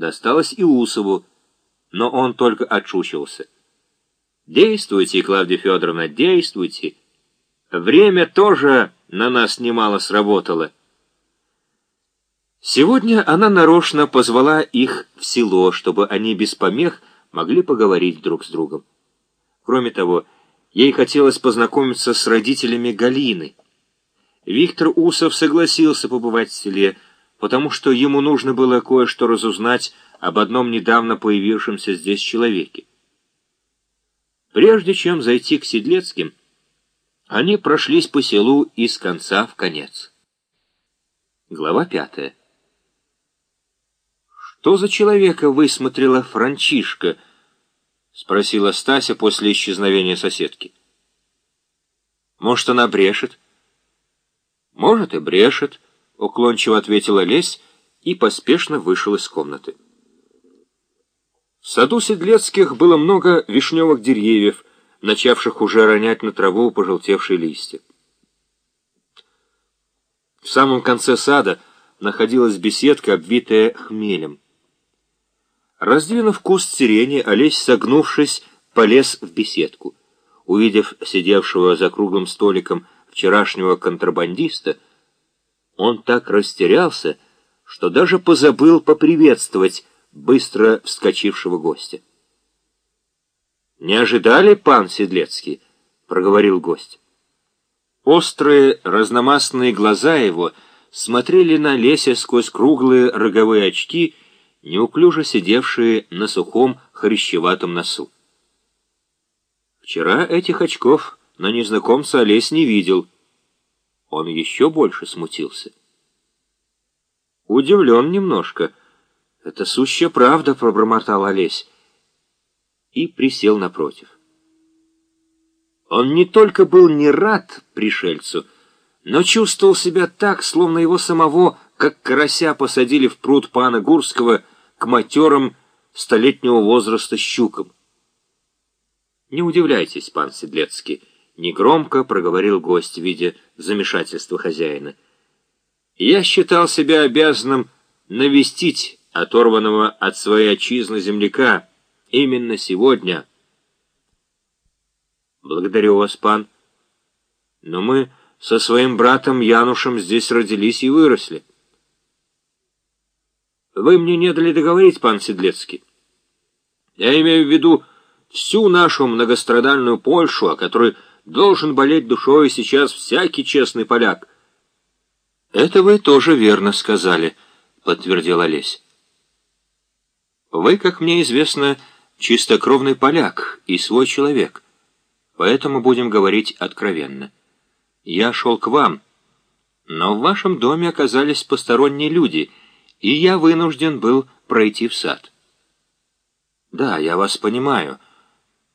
Досталось и Усову, но он только отшучивался. «Действуйте, Клавдия Федоровна, действуйте. Время тоже на нас немало сработало». Сегодня она нарочно позвала их в село, чтобы они без помех могли поговорить друг с другом. Кроме того, ей хотелось познакомиться с родителями Галины. Виктор Усов согласился побывать в селе, потому что ему нужно было кое-что разузнать об одном недавно появившемся здесь человеке. Прежде чем зайти к Седлецким, они прошлись по селу из конца в конец. Глава пятая. «Что за человека высмотрела Франчишка?» — спросила Стася после исчезновения соседки. «Может, она брешет?» «Может, и брешет», — уклончиво ответила Лесь и поспешно вышел из комнаты. В саду Седлецких было много вишневых деревьев, начавших уже ронять на траву пожелтевшие листья. В самом конце сада находилась беседка, обвитая хмелем. Раздвинув куст сирени, Олесь, согнувшись, полез в беседку. Увидев сидевшего за круглым столиком вчерашнего контрабандиста, он так растерялся, что даже позабыл поприветствовать быстро вскочившего гостя. «Не ожидали, пан Седлецкий?» — проговорил гость. Острые разномастные глаза его смотрели на Леся сквозь круглые роговые очки — неуклюже сидевшие на сухом хрящеватом носу. Вчера этих очков на незнакомца Олесь не видел. Он еще больше смутился. Удивлен немножко. Это сущая правда, пробормотал Олесь. И присел напротив. Он не только был не рад пришельцу, но чувствовал себя так, словно его самого, как карася, посадили в пруд пана Гурского к матерам столетнего возраста щукам. «Не удивляйтесь, пан Седлецкий», — негромко проговорил гость в виде замешательства хозяина. «Я считал себя обязанным навестить оторванного от своей отчизны земляка именно сегодня». «Благодарю вас, пан. Но мы со своим братом Янушем здесь родились и выросли». Вы мне не дали договорить, пан Седлецкий. Я имею в виду всю нашу многострадальную Польшу, о которой должен болеть душой сейчас всякий честный поляк. Это вы тоже верно сказали, подтвердил Олесь. Вы, как мне известно, чистокровный поляк и свой человек, поэтому будем говорить откровенно. Я шел к вам, но в вашем доме оказались посторонние люди — и я вынужден был пройти в сад. Да, я вас понимаю,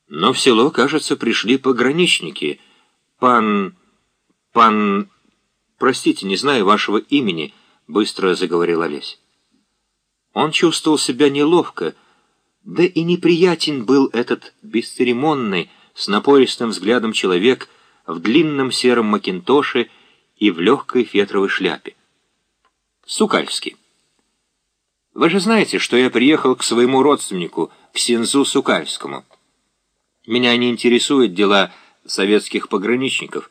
но в село, кажется, пришли пограничники. Пан... пан... Простите, не знаю вашего имени, быстро заговорил Олесь. Он чувствовал себя неловко, да и неприятен был этот бесцеремонный, с напористым взглядом человек в длинном сером макинтоше и в легкой фетровой шляпе. Сукальский. Вы же знаете, что я приехал к своему родственнику, к Синзу Сукальскому. Меня не интересуют дела советских пограничников.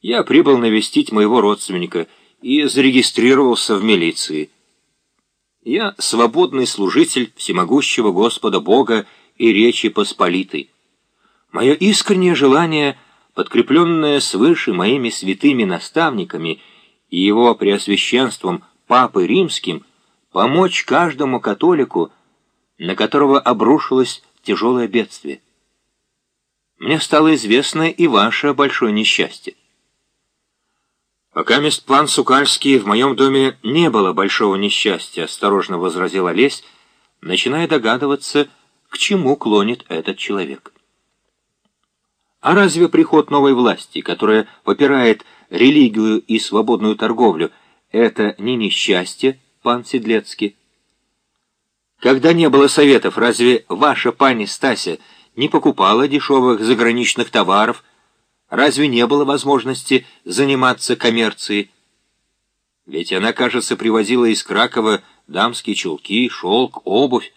Я прибыл навестить моего родственника и зарегистрировался в милиции. Я свободный служитель всемогущего Господа Бога и Речи Посполитой. Мое искреннее желание, подкрепленное свыше моими святыми наставниками и его преосвященством Папой Римским – помочь каждому католику, на которого обрушилось тяжелое бедствие. Мне стало известно и ваше большое несчастье. «Пока мест пан Сукальский в моем доме не было большого несчастья», — осторожно возразил Олесь, начиная догадываться, к чему клонит этот человек. А разве приход новой власти, которая попирает религию и свободную торговлю, это не несчастье, пан Седлецкий. Когда не было советов, разве ваша пани Стася не покупала дешевых заграничных товаров? Разве не было возможности заниматься коммерцией? Ведь она, кажется, привозила из Кракова дамские чулки, шелк, обувь.